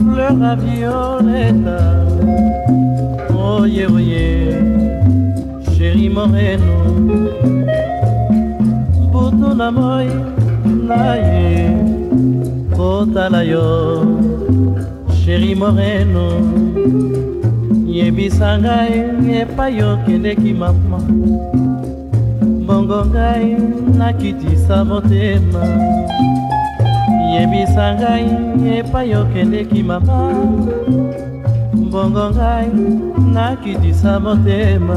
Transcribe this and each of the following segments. fleur à violeta. Oye, oye, chérie moreno. Buto na moi, la ye, kota la yo, chérie moreno. yebisa ngai epai okendeki mama bongo ngai nakitisa motema yebisa ngai epai okendeki mama mbongo ngai nakitisa motema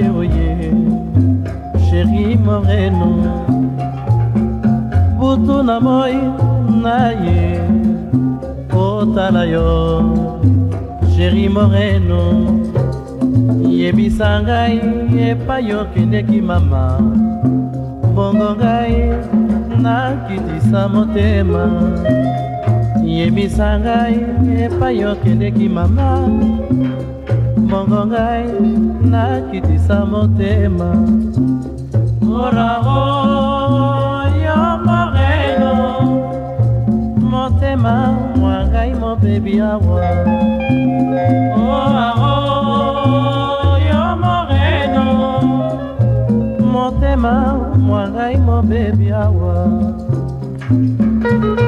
oye, oye, chérie moreno. Butu na moi na ye, otala yo, chérie moreno. Yebisa ngai epai okendeki mama, bongo ngai nakitisa motema. Yebisa ngai epai okendeki mama, mbongo ngai nakitisa motema morao oh, yo moreno motema mwa ngai mobebi awa morao oh, yo moreno motema mwa ngai mobebi awa thank you